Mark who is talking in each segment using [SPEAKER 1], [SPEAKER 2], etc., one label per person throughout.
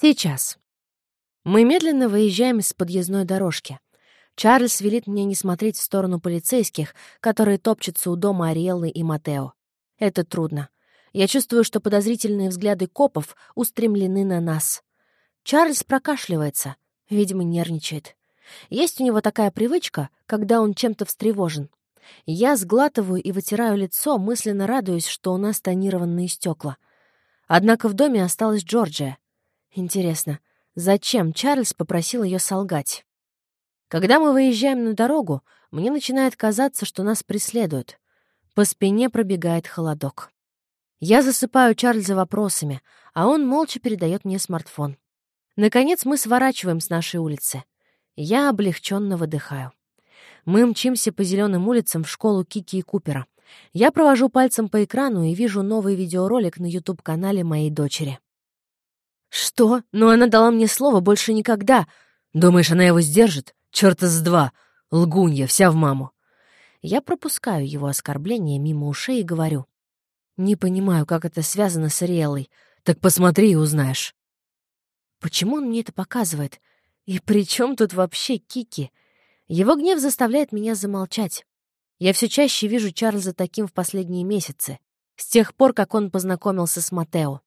[SPEAKER 1] Сейчас. Мы медленно выезжаем с подъездной дорожки. Чарльз велит мне не смотреть в сторону полицейских, которые топчутся у дома Ариэллы и Матео. Это трудно. Я чувствую, что подозрительные взгляды копов устремлены на нас. Чарльз прокашливается, видимо, нервничает. Есть у него такая привычка, когда он чем-то встревожен. Я сглатываю и вытираю лицо, мысленно радуясь, что у нас тонированные стекла. Однако в доме осталась Джорджия. Интересно, зачем Чарльз попросил ее солгать? Когда мы выезжаем на дорогу, мне начинает казаться, что нас преследуют. По спине пробегает холодок. Я засыпаю Чарльза вопросами, а он молча передает мне смартфон. Наконец мы сворачиваем с нашей улицы. Я облегченно выдыхаю. Мы мчимся по зеленым улицам в школу Кики и Купера. Я провожу пальцем по экрану и вижу новый видеоролик на YouTube-канале моей дочери. «Что? Но она дала мне слово больше никогда!» «Думаешь, она его сдержит? Чёрта с два! Лгунья, вся в маму!» Я пропускаю его оскорбление мимо ушей и говорю. «Не понимаю, как это связано с Ариэлой. Так посмотри и узнаешь». Почему он мне это показывает? И при чем тут вообще Кики? Его гнев заставляет меня замолчать. Я все чаще вижу Чарльза таким в последние месяцы, с тех пор, как он познакомился с Матео.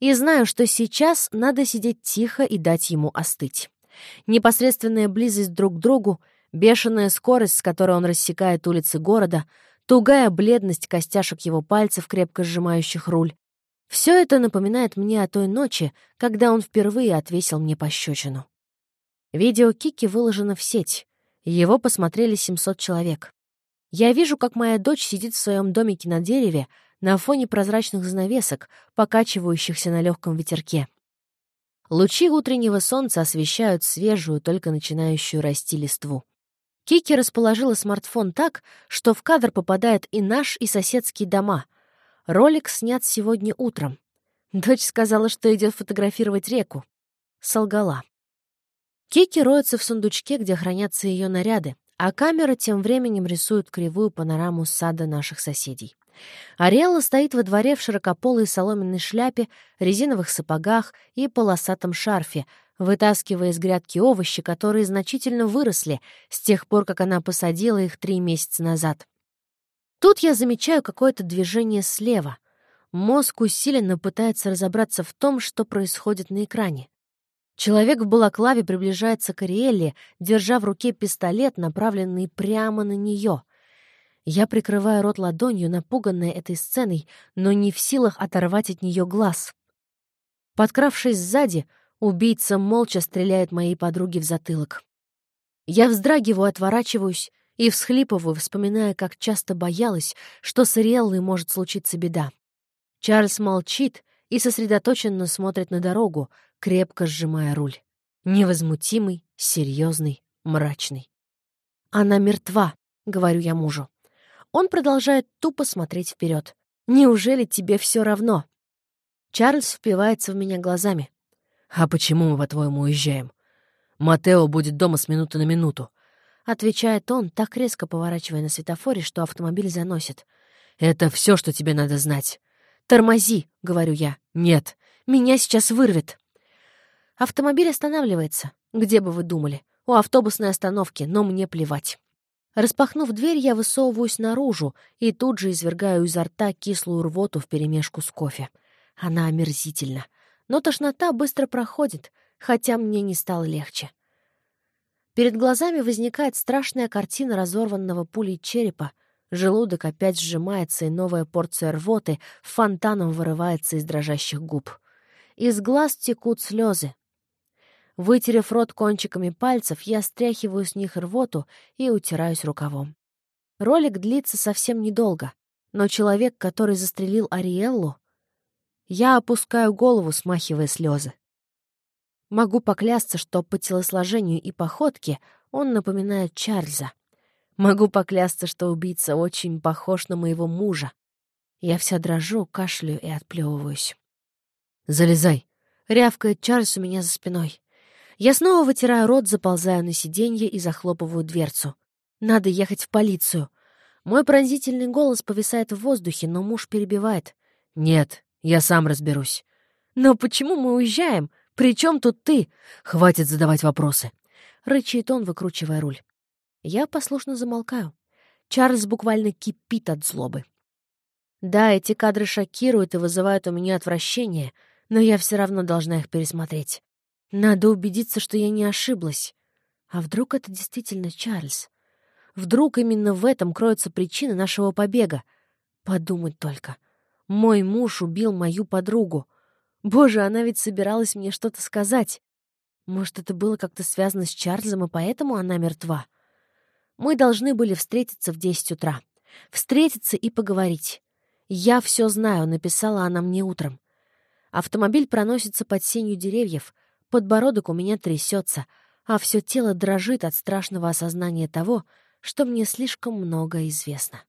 [SPEAKER 1] И знаю, что сейчас надо сидеть тихо и дать ему остыть. Непосредственная близость друг к другу, бешеная скорость, с которой он рассекает улицы города, тугая бледность костяшек его пальцев, крепко сжимающих руль. Все это напоминает мне о той ночи, когда он впервые отвесил мне пощечину. Видео Кики выложено в сеть. Его посмотрели 700 человек. Я вижу, как моя дочь сидит в своем домике на дереве на фоне прозрачных занавесок, покачивающихся на легком ветерке. Лучи утреннего солнца освещают свежую, только начинающую расти листву. Кики расположила смартфон так, что в кадр попадает и наш, и соседские дома. Ролик снят сегодня утром. Дочь сказала, что идет фотографировать реку. Солгала. Кики роется в сундучке, где хранятся ее наряды, а камера тем временем рисует кривую панораму сада наших соседей. Ариэлла стоит во дворе в широкополой соломенной шляпе, резиновых сапогах и полосатом шарфе, вытаскивая из грядки овощи, которые значительно выросли с тех пор, как она посадила их три месяца назад. Тут я замечаю какое-то движение слева. Мозг усиленно пытается разобраться в том, что происходит на экране. Человек в балаклаве приближается к Ариэлле, держа в руке пистолет, направленный прямо на нее. Я прикрываю рот ладонью, напуганная этой сценой, но не в силах оторвать от нее глаз. Подкравшись сзади, убийца молча стреляет моей подруге в затылок. Я вздрагиваю, отворачиваюсь и всхлипываю, вспоминая, как часто боялась, что с Ариэллой может случиться беда. Чарльз молчит и сосредоточенно смотрит на дорогу, крепко сжимая руль. Невозмутимый, серьезный, мрачный. «Она мертва», — говорю я мужу. Он продолжает тупо смотреть вперед. «Неужели тебе все равно?» Чарльз впивается в меня глазами. «А почему мы, по-твоему, уезжаем? Матео будет дома с минуты на минуту», — отвечает он, так резко поворачивая на светофоре, что автомобиль заносит. «Это все, что тебе надо знать». «Тормози», — говорю я. «Нет, меня сейчас вырвет». Автомобиль останавливается. Где бы вы думали? У автобусной остановки, но мне плевать. Распахнув дверь, я высовываюсь наружу и тут же извергаю изо рта кислую рвоту вперемешку с кофе. Она омерзительна. Но тошнота быстро проходит, хотя мне не стало легче. Перед глазами возникает страшная картина разорванного пулей черепа. Желудок опять сжимается, и новая порция рвоты фонтаном вырывается из дрожащих губ. Из глаз текут слезы, Вытерев рот кончиками пальцев, я стряхиваю с них рвоту и утираюсь рукавом. Ролик длится совсем недолго, но человек, который застрелил Ариэллу... Я опускаю голову, смахивая слезы. Могу поклясться, что по телосложению и походке он напоминает Чарльза. Могу поклясться, что убийца очень похож на моего мужа. Я вся дрожу, кашляю и отплевываюсь. «Залезай!» — рявкает Чарльз у меня за спиной. Я снова вытираю рот, заползаю на сиденье и захлопываю дверцу. Надо ехать в полицию. Мой пронзительный голос повисает в воздухе, но муж перебивает. «Нет, я сам разберусь». «Но почему мы уезжаем? «При чем тут ты? Хватит задавать вопросы!» Рычит он, выкручивая руль. Я послушно замолкаю. Чарльз буквально кипит от злобы. Да, эти кадры шокируют и вызывают у меня отвращение, но я все равно должна их пересмотреть. Надо убедиться, что я не ошиблась. А вдруг это действительно Чарльз? Вдруг именно в этом кроются причины нашего побега? Подумать только. Мой муж убил мою подругу. Боже, она ведь собиралась мне что-то сказать. Может, это было как-то связано с Чарльзом, и поэтому она мертва? Мы должны были встретиться в десять утра. Встретиться и поговорить. «Я все знаю», — написала она мне утром. Автомобиль проносится под сенью деревьев, подбородок у меня трясется, а все тело дрожит от страшного осознания того, что мне слишком много известно.